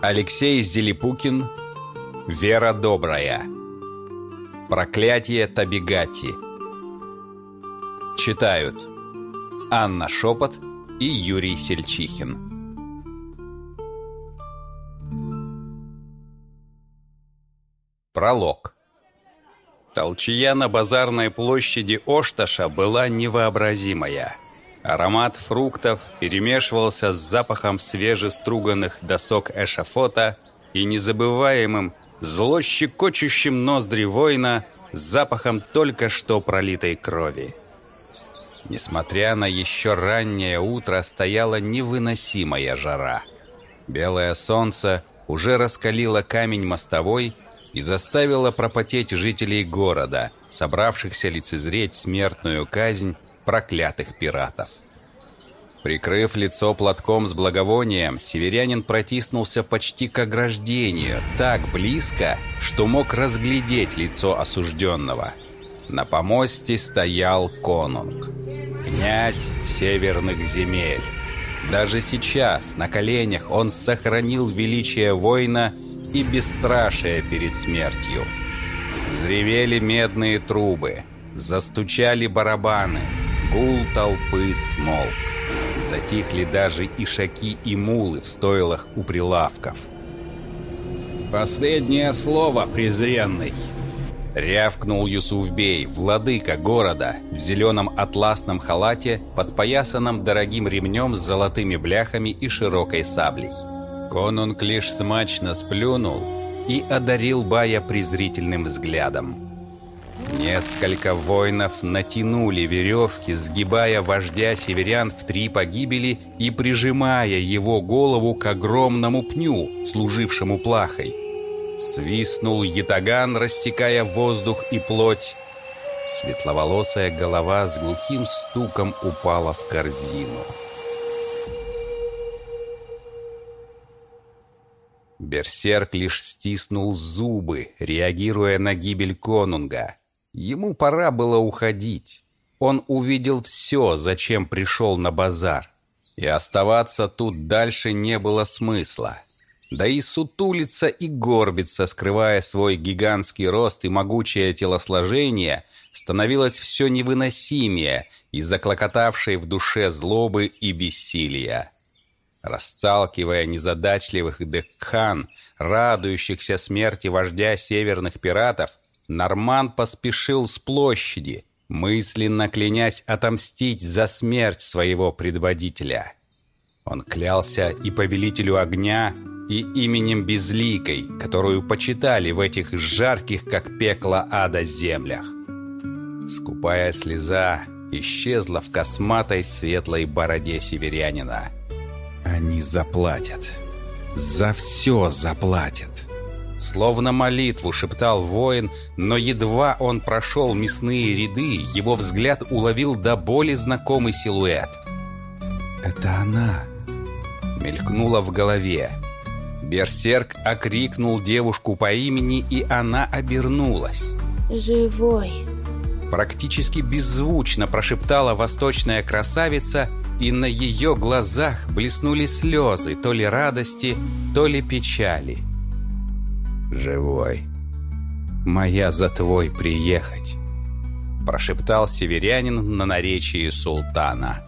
Алексей Зелепукин Вера Добрая Проклятие Табигати. Читают Анна Шепот и Юрий Сельчихин. Пролог. Толчья на базарной площади Ошташа была невообразимая. Аромат фруктов перемешивался с запахом свежеструганных досок эшафота и незабываемым, зло щекочущим ноздри воина с запахом только что пролитой крови. Несмотря на еще раннее утро, стояла невыносимая жара. Белое солнце уже раскалило камень мостовой и заставила пропотеть жителей города, собравшихся лицезреть смертную казнь проклятых пиратов. Прикрыв лицо платком с благовонием, северянин протиснулся почти к ограждению, так близко, что мог разглядеть лицо осужденного. На помосте стоял конунг, князь северных земель. Даже сейчас, на коленях, он сохранил величие воина и бесстрашие перед смертью. Зревели медные трубы, застучали барабаны, гул толпы смолк. Затихли даже ишаки и мулы в стойлах у прилавков. «Последнее слово, презренный!» Рявкнул Юсуфбей, владыка города, в зеленом атласном халате, подпоясанном дорогим ремнем с золотыми бляхами и широкой саблей. Конунг лишь смачно сплюнул и одарил Бая презрительным взглядом. Несколько воинов натянули веревки, сгибая вождя северян в три погибели и прижимая его голову к огромному пню, служившему плахой. Свистнул ятаган, растекая воздух и плоть. Светловолосая голова с глухим стуком упала в корзину. Берсерк лишь стиснул зубы, реагируя на гибель конунга. Ему пора было уходить. Он увидел все, зачем пришел на базар. И оставаться тут дальше не было смысла. Да и сутулиться и горбиться, скрывая свой гигантский рост и могучее телосложение, становилось все невыносимее из-за клокотавшей в душе злобы и бессилия. Расталкивая незадачливых декхан, радующихся смерти вождя северных пиратов, Норман поспешил с площади, мысленно клянясь отомстить за смерть своего предводителя. Он клялся и повелителю огня, и именем Безликой, которую почитали в этих жарких, как пекло ада, землях. Скупая слеза исчезла в косматой светлой бороде северянина. Они заплатят. За все заплатят. Словно молитву шептал воин, но едва он прошел мясные ряды, его взгляд уловил до боли знакомый силуэт. «Это она!» Мелькнула в голове. Берсерк окрикнул девушку по имени, и она обернулась. «Живой!» Практически беззвучно прошептала восточная красавица, и на ее глазах блеснули слезы, то ли радости, то ли печали. «Живой. Моя за твой приехать», — прошептал северянин на наречии султана.